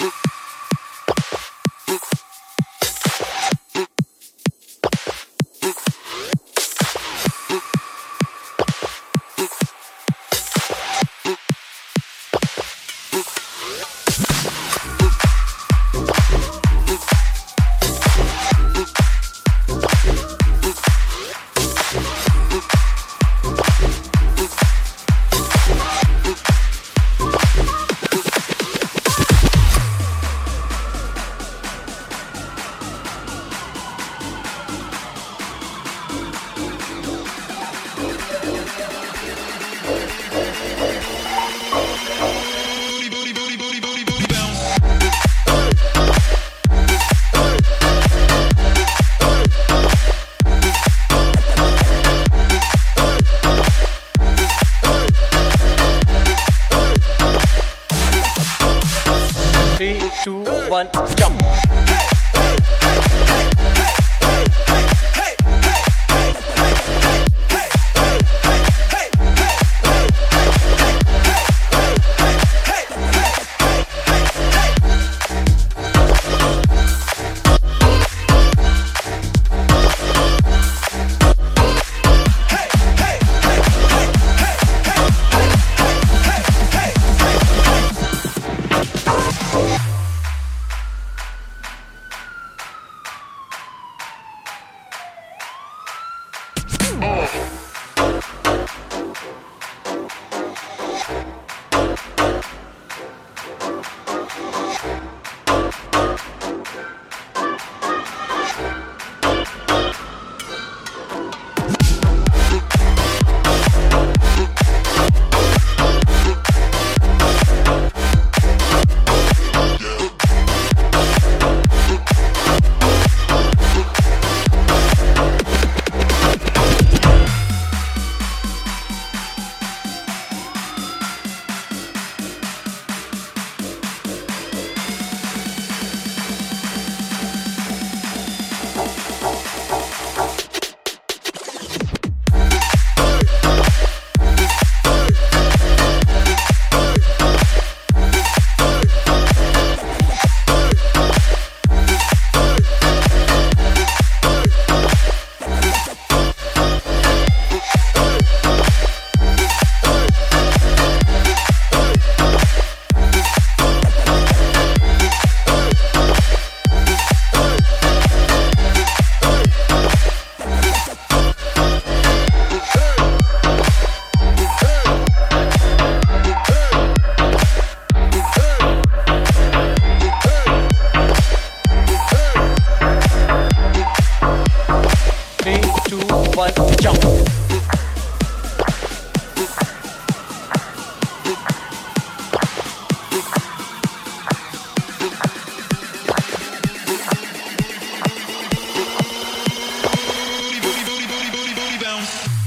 one, Three, two, one, jump. Thank you.